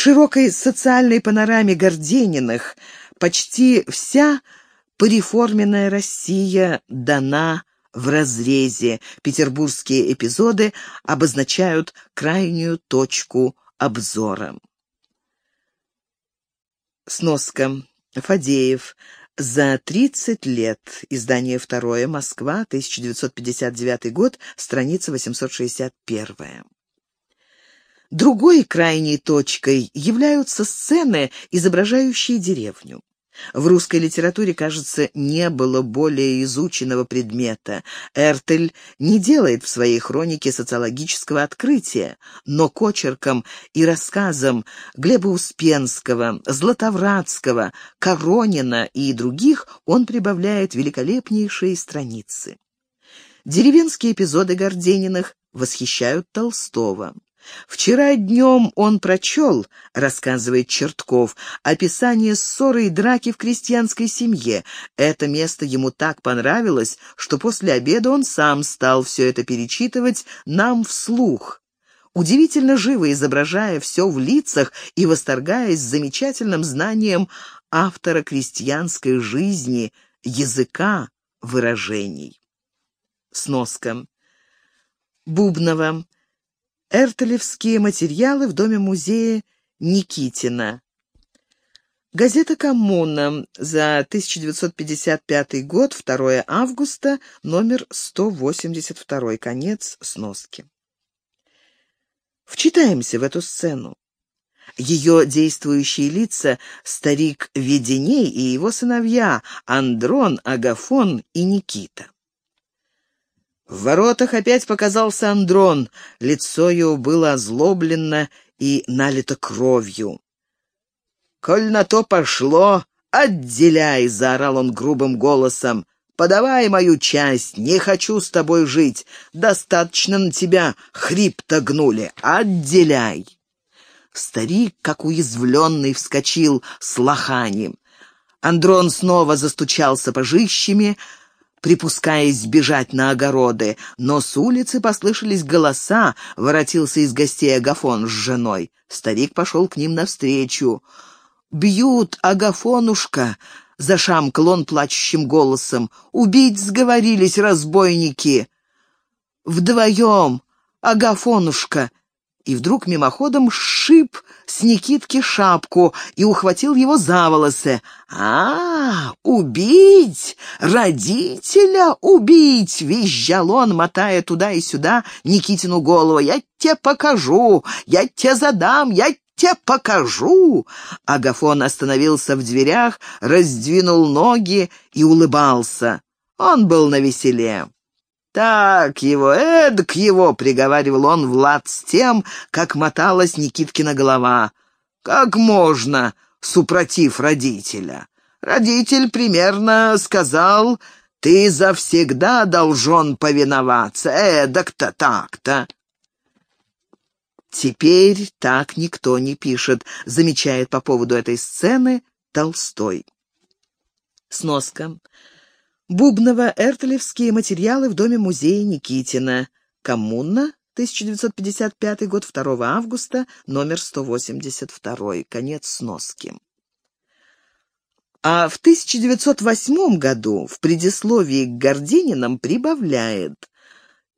широкой социальной панораме Гордениных почти вся пореформенная Россия дана в разрезе. Петербургские эпизоды обозначают крайнюю точку обзора. Сноска. Фадеев. За 30 лет. Издание второе. Москва. 1959 год. Страница 861. Другой крайней точкой являются сцены, изображающие деревню. В русской литературе, кажется, не было более изученного предмета. Эртель не делает в своей хронике социологического открытия, но кочерком и рассказам Глеба Успенского, Златовратского, Коронина и других он прибавляет великолепнейшие страницы. Деревенские эпизоды Гордениных восхищают Толстого. «Вчера днем он прочел, — рассказывает Чертков, — описание ссоры и драки в крестьянской семье. Это место ему так понравилось, что после обеда он сам стал все это перечитывать нам вслух, удивительно живо изображая все в лицах и восторгаясь замечательным знанием автора крестьянской жизни, языка, выражений. Сноска. Бубнова. Эртелевские материалы в Доме-музее Никитина. Газета «Коммуна» за 1955 год, 2 августа, номер 182, конец сноски. Вчитаемся в эту сцену. Ее действующие лица — старик Веденей и его сыновья Андрон, Агафон и Никита. В воротах опять показался Андрон. Лицо его было озлоблено и налито кровью. «Коль на то пошло, отделяй!» — заорал он грубым голосом. «Подавай мою часть, не хочу с тобой жить. Достаточно на тебя хрип-то гнули. Отделяй!» Старик, как уязвленный, вскочил с лоханем. Андрон снова застучал сапожищами, припускаясь бежать на огороды, но с улицы послышались голоса, воротился из гостей Агафон с женой. Старик пошел к ним навстречу. «Бьют, Агафонушка!» — зашамкал он плачущим голосом. «Убить сговорились разбойники!» «Вдвоем! Агафонушка!» И вдруг мимоходом сшиб с Никитки шапку и ухватил его за волосы. «А, убить! Родителя убить!» — визжал он, мотая туда и сюда Никитину голову. «Я тебе покажу! Я тебе задам! Я тебе покажу!» Агафон остановился в дверях, раздвинул ноги и улыбался. Он был навеселе. «Так его, эдак его!» — приговаривал он Влад с тем, как моталась Никиткина голова. «Как можно, супротив родителя? Родитель примерно сказал, ты завсегда должен повиноваться, эдак-то так-то». «Теперь так никто не пишет», — замечает по поводу этой сцены Толстой. Сноска. Бубнова, Эртелевские материалы в Доме-музее Никитина. Коммуна, 1955 год, 2 августа, номер 182, конец сноски. А в 1908 году в предисловии к Гордининам прибавляет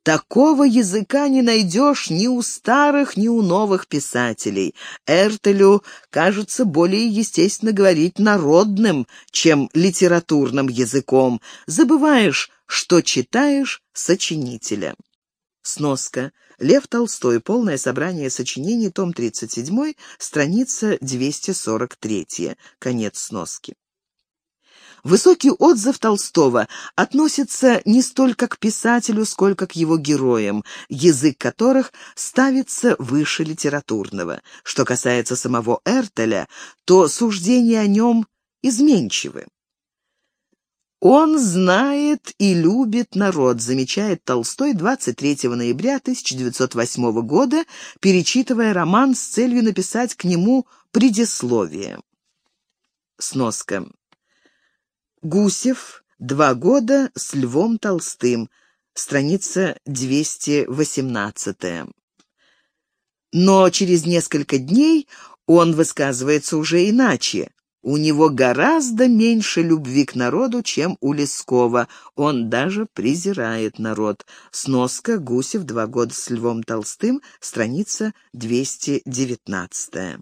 Такого языка не найдешь ни у старых, ни у новых писателей. Эртелю кажется более естественно говорить народным, чем литературным языком. Забываешь, что читаешь сочинителя. Сноска. Лев Толстой. Полное собрание сочинений. Том 37. Страница 243. Конец сноски. Высокий отзыв Толстого относится не столько к писателю, сколько к его героям, язык которых ставится выше литературного. Что касается самого Эртеля, то суждения о нем изменчивы. «Он знает и любит народ», замечает Толстой 23 ноября 1908 года, перечитывая роман с целью написать к нему предисловие. Сноска. Гусев. Два года с Львом Толстым. Страница 218. Но через несколько дней он высказывается уже иначе. У него гораздо меньше любви к народу, чем у Лескова. Он даже презирает народ. Сноска Гусев «Два года с Львом Толстым», страница 219.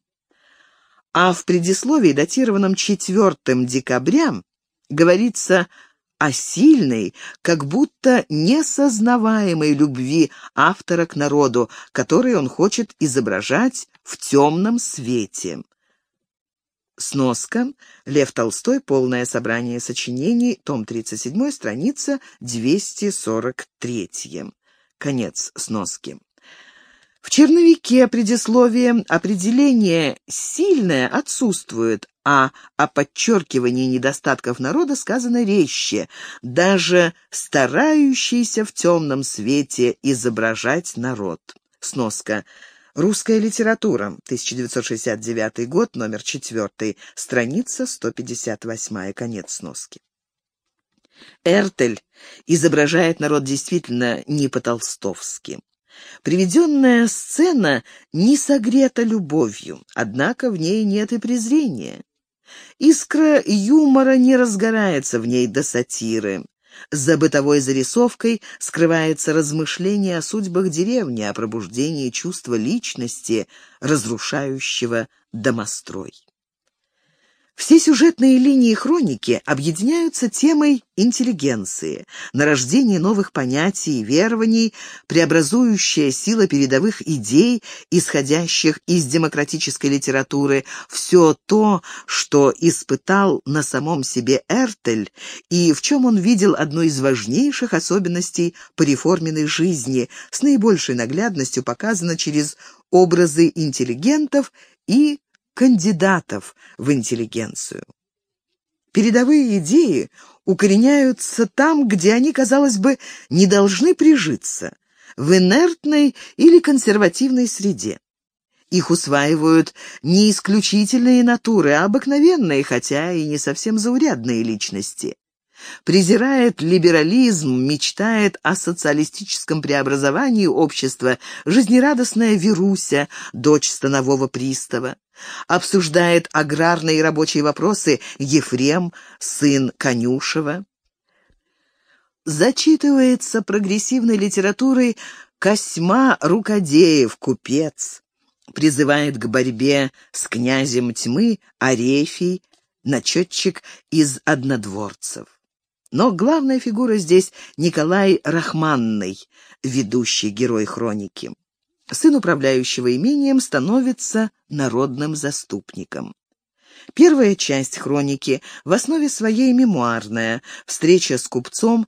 А в предисловии, датированном 4 декабря, говорится о сильной, как будто несознаваемой любви автора к народу, который он хочет изображать в темном свете. Сноска. Лев Толстой. Полное собрание сочинений. Том 37. Страница 243. Конец сноски. В черновике предисловия определение «сильное» отсутствует, а о подчеркивании недостатков народа сказано резче, даже старающийся в темном свете изображать народ. Сноска. Русская литература, 1969 год, номер 4, страница 158, конец сноски. Эртель изображает народ действительно не по-толстовски. Приведенная сцена не согрета любовью, однако в ней нет и презрения. Искра юмора не разгорается в ней до сатиры. За бытовой зарисовкой скрывается размышление о судьбах деревни, о пробуждении чувства личности, разрушающего домострой. Все сюжетные линии хроники объединяются темой интеллигенции, нарождение новых понятий и верований, преобразующая сила передовых идей, исходящих из демократической литературы, все то, что испытал на самом себе Эртель и в чем он видел одну из важнейших особенностей пореформенной жизни, с наибольшей наглядностью показано через образы интеллигентов и кандидатов в интеллигенцию. Передовые идеи укореняются там, где они, казалось бы, не должны прижиться, в инертной или консервативной среде. Их усваивают не исключительные натуры, а обыкновенные, хотя и не совсем заурядные личности презирает либерализм, мечтает о социалистическом преобразовании общества жизнерадостная Веруся, дочь станового пристава. Обсуждает аграрные и рабочие вопросы Ефрем, сын Конюшева. Зачитывается прогрессивной литературой Косьма Рукодеев, купец. Призывает к борьбе с князем тьмы Арефий, начетчик из однодворцев. Но главная фигура здесь Николай Рахманный, ведущий герой хроники. Сын управляющего имением становится народным заступником. Первая часть хроники в основе своей мемуарная, встреча с купцом,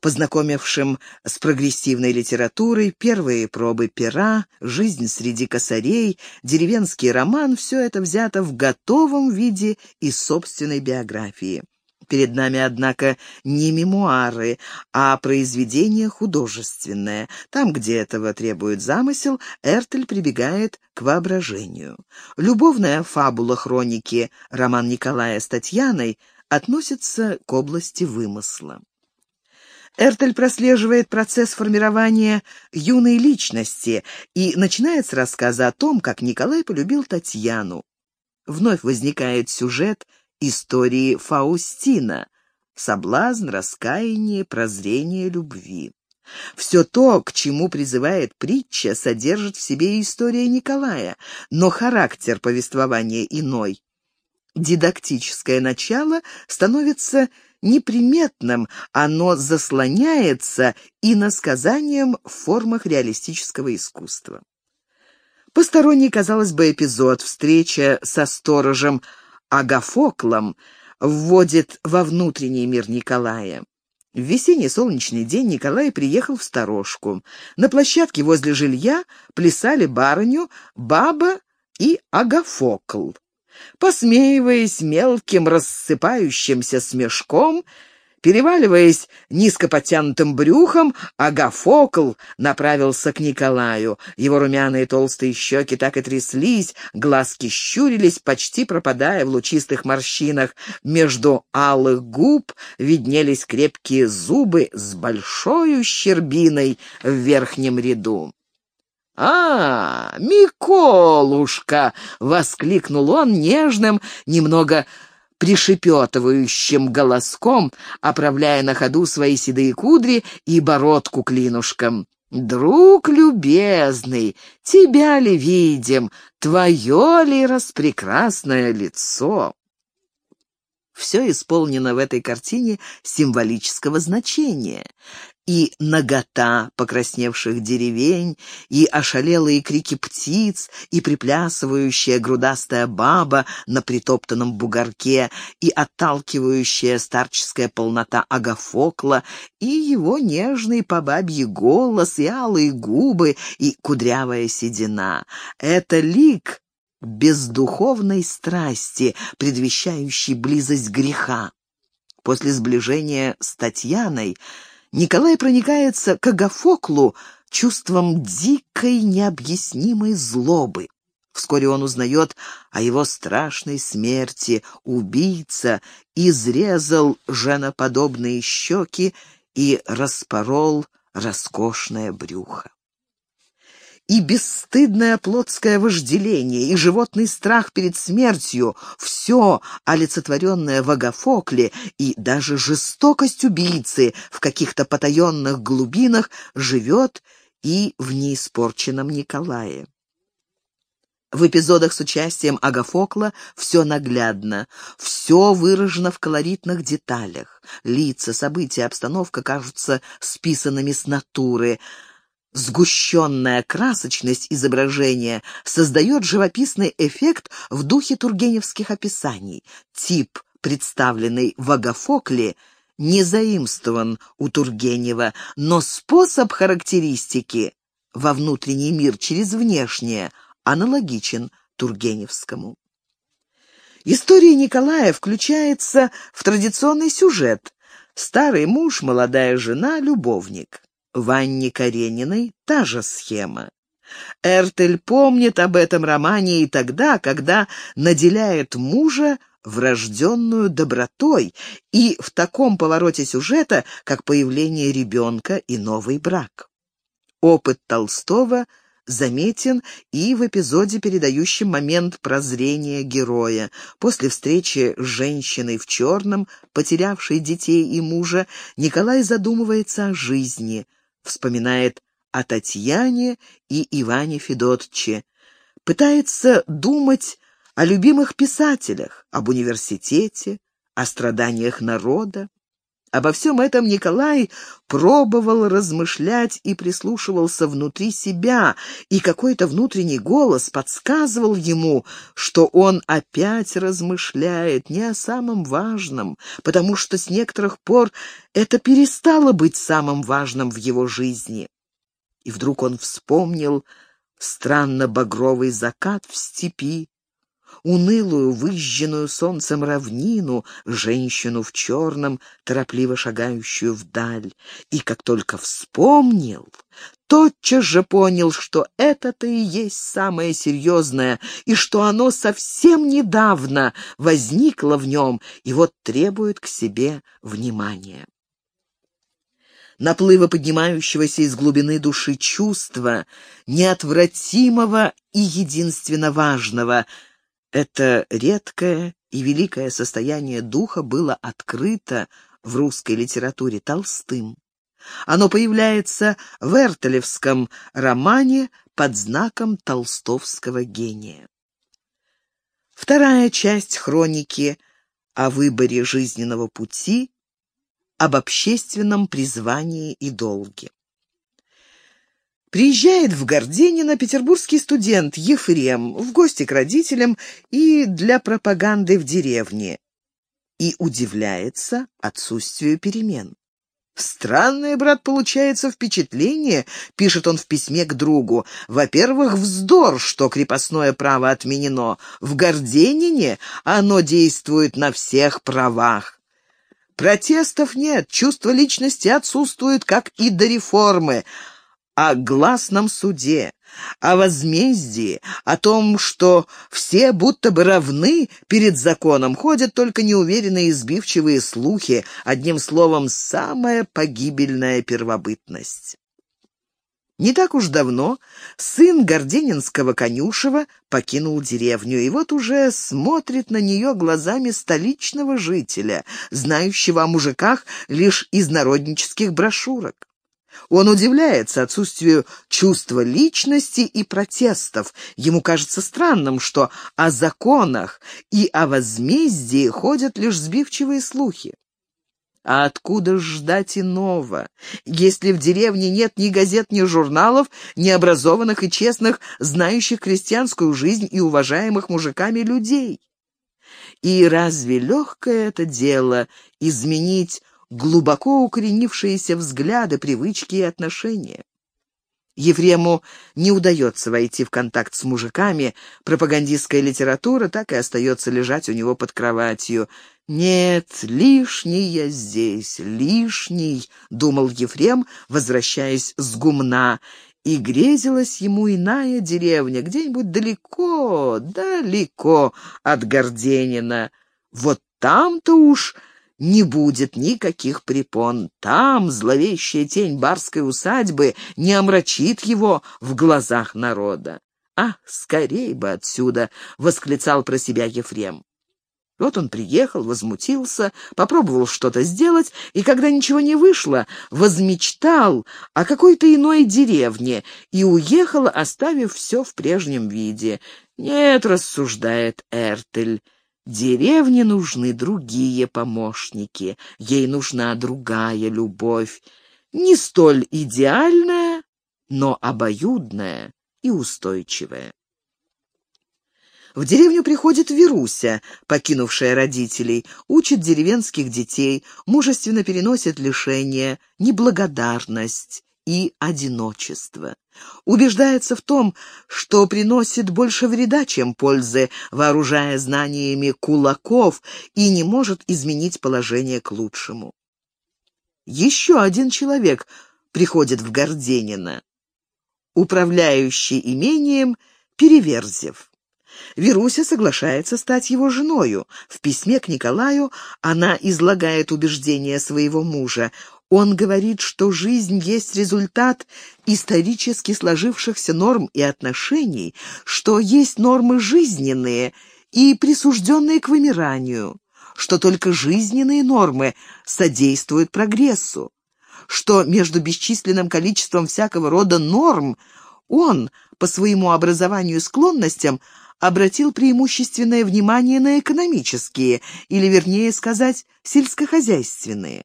познакомившим с прогрессивной литературой, первые пробы пера, жизнь среди косарей, деревенский роман — все это взято в готовом виде из собственной биографии. Перед нами, однако, не мемуары, а произведение художественное. Там, где этого требует замысел, Эртель прибегает к воображению. Любовная фабула хроники «Роман Николая с Татьяной» относится к области вымысла. Эртель прослеживает процесс формирования юной личности и начинает с рассказа о том, как Николай полюбил Татьяну. Вновь возникает сюжет – истории Фаустина. Соблазн, раскаяние, прозрение любви. Все то, к чему призывает притча, содержит в себе история Николая, но характер повествования иной. Дидактическое начало становится неприметным, оно заслоняется иносказанием в формах реалистического искусства. Посторонний, казалось бы, эпизод, встреча со сторожем – Агафоклом вводит во внутренний мир Николая. В весенний солнечный день Николай приехал в сторожку. На площадке возле жилья плясали барыню, баба и Агафокл. Посмеиваясь мелким рассыпающимся смешком, Переваливаясь низко подтянутым брюхом, Агафокл направился к Николаю. Его румяные толстые щеки так и тряслись, глазки щурились, почти пропадая в лучистых морщинах. Между алых губ виднелись крепкие зубы с большой щербиной в верхнем ряду. «А, Миколушка!» — воскликнул он нежным, немного пришепетывающим голоском, оправляя на ходу свои седые кудри и бородку клинушком. «Друг любезный, тебя ли видим, твое ли распрекрасное лицо?» Все исполнено в этой картине символического значения и нагота покрасневших деревень, и ошалелые крики птиц, и приплясывающая грудастая баба на притоптанном бугорке, и отталкивающая старческая полнота Агафокла, и его нежный по бабье голос, и алые губы, и кудрявая седина. Это лик бездуховной страсти, предвещающей близость греха. После сближения с Татьяной Николай проникается к Агафоклу чувством дикой необъяснимой злобы. Вскоре он узнает о его страшной смерти. Убийца изрезал женоподобные щеки и распорол роскошное брюхо и бесстыдное плотское вожделение, и животный страх перед смертью — все олицетворенное в Агафокле, и даже жестокость убийцы в каких-то потаенных глубинах живет и в неиспорченном Николае. В эпизодах с участием Агафокла все наглядно, все выражено в колоритных деталях. Лица, события, обстановка кажутся списанными с натуры — Сгущенная красочность изображения создает живописный эффект в духе тургеневских описаний. Тип, представленный в Агафокле, не заимствован у Тургенева, но способ характеристики во внутренний мир через внешнее аналогичен Тургеневскому. История Николая включается в традиционный сюжет. Старый муж, молодая жена, любовник. В Анне Карениной та же схема. Эртель помнит об этом романе и тогда, когда наделяет мужа врожденную добротой и в таком повороте сюжета, как появление ребенка и новый брак. Опыт Толстого заметен и в эпизоде, передающем момент прозрения героя. После встречи с женщиной в черном, потерявшей детей и мужа, Николай задумывается о жизни – вспоминает о Татьяне и Иване Федотче, пытается думать о любимых писателях, об университете, о страданиях народа. Обо всем этом Николай пробовал размышлять и прислушивался внутри себя, и какой-то внутренний голос подсказывал ему, что он опять размышляет не о самом важном, потому что с некоторых пор это перестало быть самым важным в его жизни. И вдруг он вспомнил странно багровый закат в степи, унылую, выжженную солнцем равнину, женщину в черном, торопливо шагающую вдаль. И как только вспомнил, тотчас же понял, что это-то и есть самое серьезное, и что оно совсем недавно возникло в нем и вот требует к себе внимания наплыва поднимающегося из глубины души чувства, неотвратимого и единственно важного, это редкое и великое состояние духа было открыто в русской литературе Толстым. Оно появляется в Эртелевском романе под знаком толстовского гения. Вторая часть хроники о выборе жизненного пути, об общественном призвании и долге. Приезжает в Горденино петербургский студент Ефрем в гости к родителям и для пропаганды в деревне. И удивляется отсутствию перемен. «Странное, брат, получается впечатление», — пишет он в письме к другу. «Во-первых, вздор, что крепостное право отменено. В Горденине оно действует на всех правах. Протестов нет, чувство личности отсутствует, как и до реформы о гласном суде, о возмездии, о том, что все будто бы равны перед законом, ходят только неуверенные избивчивые слухи, одним словом, самая погибельная первобытность. Не так уж давно сын Горденинского конюшева покинул деревню, и вот уже смотрит на нее глазами столичного жителя, знающего о мужиках лишь из народнических брошюрок. Он удивляется отсутствию чувства личности и протестов. Ему кажется странным, что о законах и о возмездии ходят лишь сбивчивые слухи. А откуда ждать иного, если в деревне нет ни газет, ни журналов, ни образованных и честных, знающих крестьянскую жизнь и уважаемых мужиками людей? И разве легкое это дело изменить глубоко укоренившиеся взгляды, привычки и отношения? Ефрему не удается войти в контакт с мужиками, пропагандистская литература так и остается лежать у него под кроватью. «Нет, лишний я здесь, лишний», — думал Ефрем, возвращаясь с гумна, и грезилась ему иная деревня, где-нибудь далеко, далеко от Горденина. Вот там-то уж не будет никаких препон. Там зловещая тень барской усадьбы не омрачит его в глазах народа. «А, скорей бы отсюда!» — восклицал про себя Ефрем. Вот он приехал, возмутился, попробовал что-то сделать, и когда ничего не вышло, возмечтал о какой-то иной деревне и уехал, оставив все в прежнем виде. «Нет», — рассуждает Эртель, — «деревне нужны другие помощники, ей нужна другая любовь, не столь идеальная, но обоюдная и устойчивая». В деревню приходит Веруся, покинувшая родителей, учит деревенских детей, мужественно переносит лишения, неблагодарность и одиночество. Убеждается в том, что приносит больше вреда, чем пользы, вооружая знаниями кулаков и не может изменить положение к лучшему. Еще один человек приходит в Горденино. Управляющий имением Переверзев. Веруся соглашается стать его женою. В письме к Николаю она излагает убеждения своего мужа. Он говорит, что жизнь есть результат исторически сложившихся норм и отношений, что есть нормы жизненные и присужденные к вымиранию, что только жизненные нормы содействуют прогрессу, что между бесчисленным количеством всякого рода норм он, по своему образованию и склонностям, обратил преимущественное внимание на экономические, или, вернее сказать, сельскохозяйственные.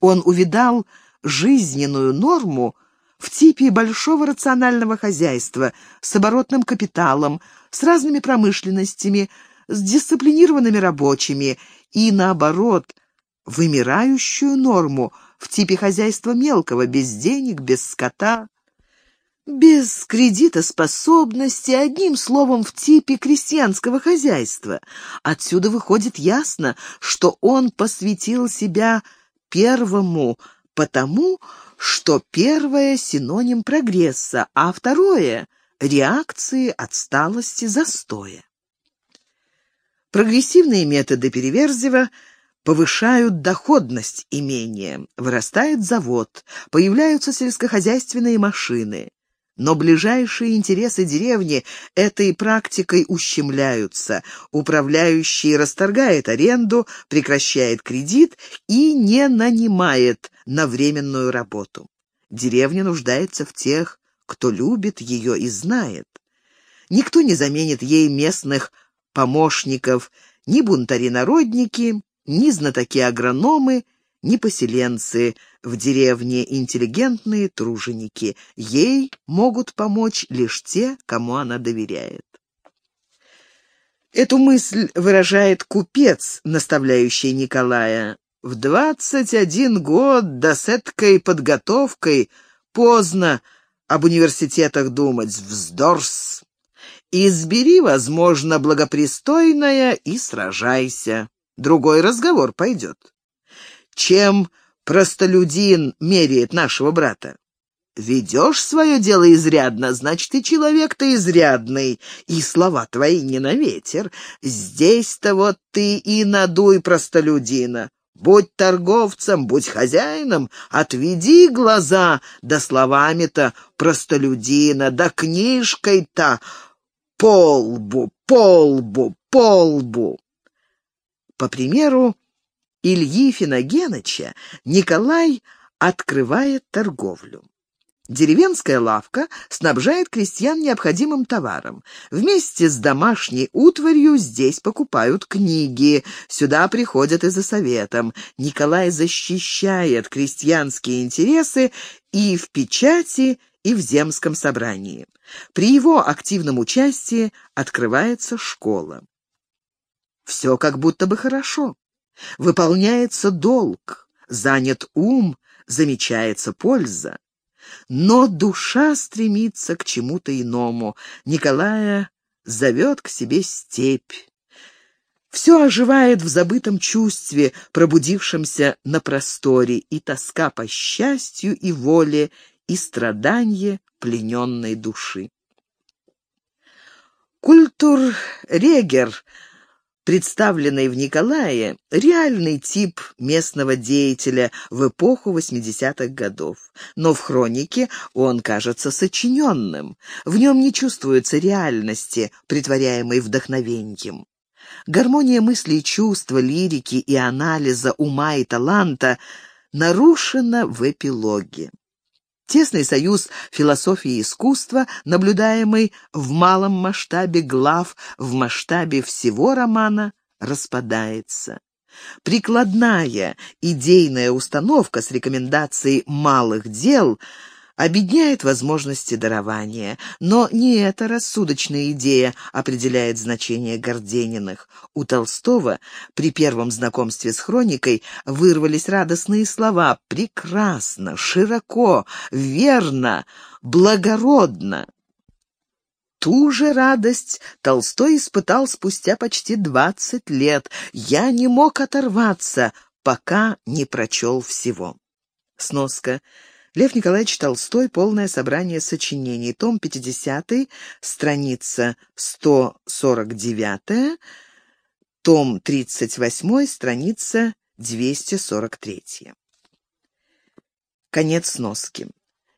Он увидал жизненную норму в типе большого рационального хозяйства с оборотным капиталом, с разными промышленностями, с дисциплинированными рабочими и, наоборот, вымирающую норму в типе хозяйства мелкого, без денег, без скота, без кредитоспособности, одним словом, в типе крестьянского хозяйства. Отсюда выходит ясно, что он посвятил себя первому, потому что первое — синоним прогресса, а второе — реакции, отсталости, застоя. Прогрессивные методы Переверзева повышают доходность имения, вырастает завод, появляются сельскохозяйственные машины. Но ближайшие интересы деревни этой практикой ущемляются. Управляющий расторгает аренду, прекращает кредит и не нанимает на временную работу. Деревня нуждается в тех, кто любит ее и знает. Никто не заменит ей местных помощников, ни бунтари-народники, ни знатоки-агрономы, ни поселенцы в деревне интеллигентные труженики. Ей могут помочь лишь те, кому она доверяет. Эту мысль выражает купец, наставляющий Николая. В двадцать один год да с эткой подготовкой поздно об университетах думать. Вздорс! Избери, возможно, благопристойное и сражайся. Другой разговор пойдет чем простолюдин меряет нашего брата. Ведешь свое дело изрядно, значит, и человек-то изрядный, и слова твои не на ветер. Здесь-то вот ты и надуй простолюдина. Будь торговцем, будь хозяином, отведи глаза, да словами-то простолюдина, да книжкой-то полбу, полбу, полбу. По примеру Ильи Финогеныча Николай открывает торговлю. Деревенская лавка снабжает крестьян необходимым товаром. Вместе с домашней утварью здесь покупают книги. Сюда приходят и за советом. Николай защищает крестьянские интересы и в печати, и в земском собрании. При его активном участии открывается школа. Все как будто бы хорошо. Выполняется долг, занят ум, замечается польза. Но душа стремится к чему-то иному. Николая зовет к себе степь. Все оживает в забытом чувстве, пробудившемся на просторе, и тоска по счастью и воле, и страдание плененной души. Культур-регер представленный в Николае, реальный тип местного деятеля в эпоху 80-х годов. Но в хронике он кажется сочиненным. В нем не чувствуется реальности, притворяемой вдохновением. Гармония мысли и чувства, лирики и анализа, ума и таланта нарушена в эпилоге. Тесный союз философии и искусства, наблюдаемый в малом масштабе глав, в масштабе всего романа, распадается. Прикладная идейная установка с рекомендацией малых дел – обедняет возможности дарования. Но не эта рассудочная идея определяет значение Гордениных. У Толстого при первом знакомстве с хроникой вырвались радостные слова «прекрасно», «широко», «верно», «благородно». Ту же радость Толстой испытал спустя почти двадцать лет. Я не мог оторваться, пока не прочел всего. Сноска. Лев Николаевич Толстой. Полное собрание сочинений. Том 50, страница 149, том 38, страница 243. Конец сноски.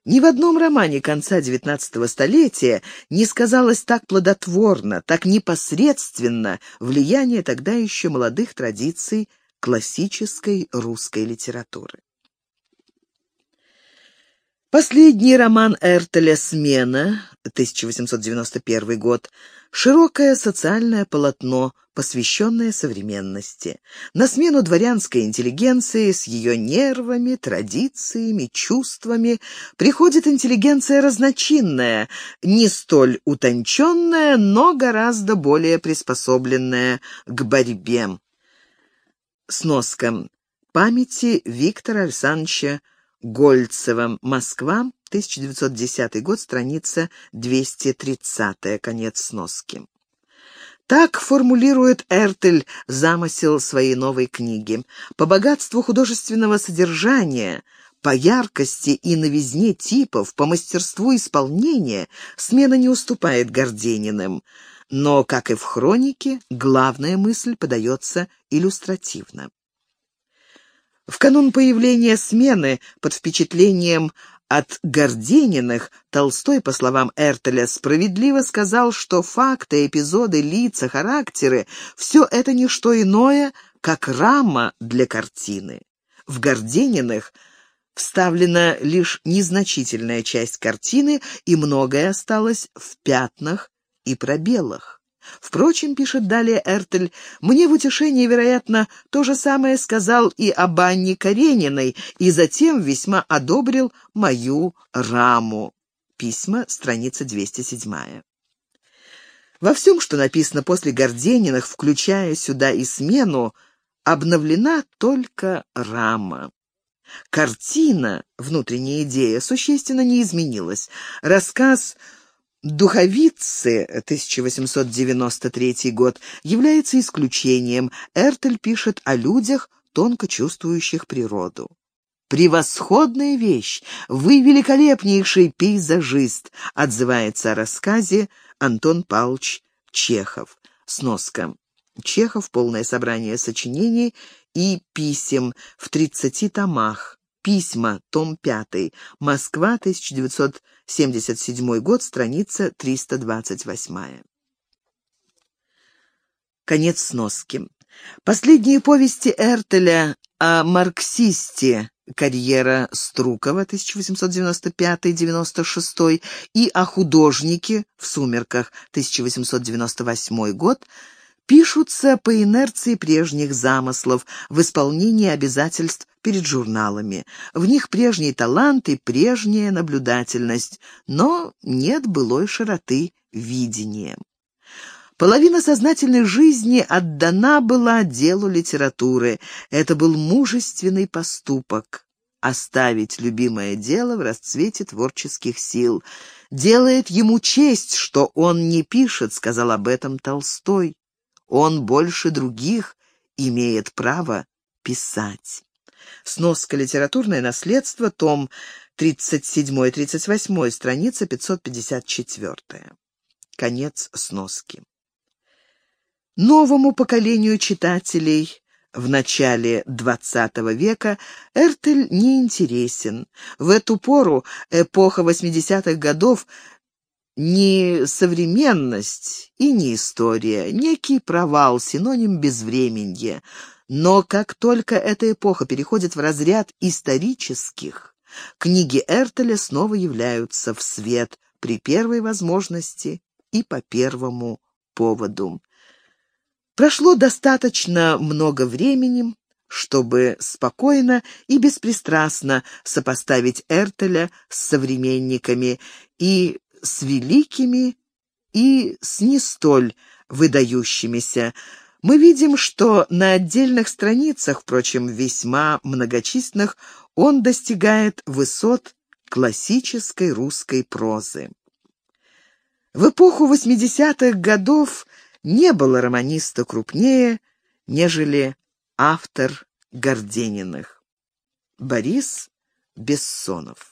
Ни в одном романе конца XIX столетия не сказалось так плодотворно, так непосредственно влияние тогда еще молодых традиций классической русской литературы. Последний роман Эртеля «Смена» 1891 год широкое социальное полотно, посвященное современности. На смену дворянской интеллигенции с ее нервами, традициями, чувствами приходит интеллигенция разночинная, не столь утонченная, но гораздо более приспособленная к борьбе. Сноска. Памяти Виктора Александровича Гольцевым. Москва, 1910 год, страница 230, конец сноски. Так формулирует Эртель замысел своей новой книги. По богатству художественного содержания, по яркости и новизне типов, по мастерству исполнения смена не уступает Гордениным. Но, как и в хронике, главная мысль подается иллюстративно. В канун появления смены под впечатлением от Гордениных Толстой, по словам Эртеля, справедливо сказал, что факты, эпизоды, лица, характеры — все это не что иное, как рама для картины. В Гордениных вставлена лишь незначительная часть картины, и многое осталось в пятнах и пробелах. Впрочем, пишет далее Эртель, мне в утешение, вероятно, то же самое сказал и об Анне Карениной, и затем весьма одобрил мою раму. Письма, страница 207. Во всем, что написано после Гордениных, включая сюда и смену, обновлена только рама. Картина, внутренняя идея, существенно не изменилась. Рассказ Духовицы, 1893 год, является исключением. Эртель пишет о людях, тонко чувствующих природу. «Превосходная вещь! Вы великолепнейший пейзажист!» отзывается о рассказе Антон Павлович Чехов. Сноска. Чехов. Полное собрание сочинений и писем в 30 томах. Письма. Том 5. Москва, 1977 год, страница 328. Конец сноски. Последние повести Эртеля о марксисте карьера Струкова 1895-96 и о художнике в «Сумерках» 1898 год пишутся по инерции прежних замыслов в исполнении обязательств перед журналами. В них прежний талант и прежняя наблюдательность, но нет былой широты видения. Половина сознательной жизни отдана была делу литературы. Это был мужественный поступок. Оставить любимое дело в расцвете творческих сил. «Делает ему честь, что он не пишет», — сказал об этом Толстой. «Он больше других имеет право писать». Сноска «Литературное наследство», том 37-38, страница 554. Конец сноски. Новому поколению читателей в начале XX века Эртель не интересен. В эту пору, эпоха 80-х годов, ни современность и не история, некий провал, синоним безвременья. Но как только эта эпоха переходит в разряд исторических, книги Эртеля снова являются в свет при первой возможности и по первому поводу. Прошло достаточно много времени, чтобы спокойно и беспристрастно сопоставить Эртеля с современниками и с великими, и с не столь выдающимися. Мы видим, что на отдельных страницах, впрочем, весьма многочисленных, он достигает высот классической русской прозы. В эпоху 80-х годов не было романиста крупнее, нежели автор Гордениных. Борис Бессонов